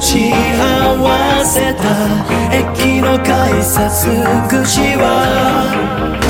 鉢合わせた。駅の改札口は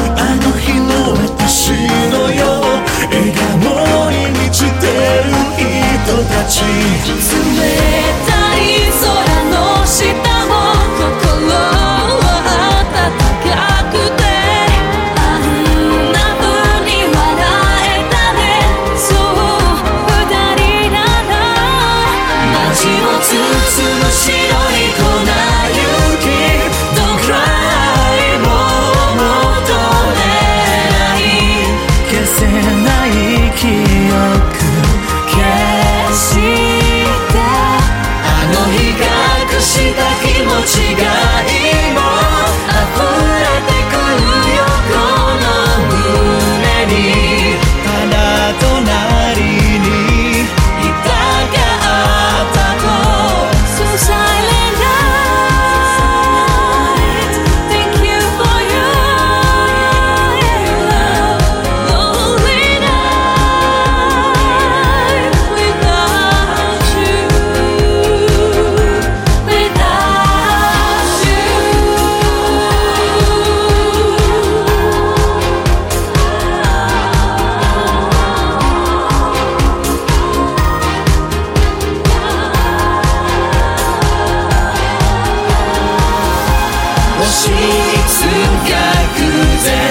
全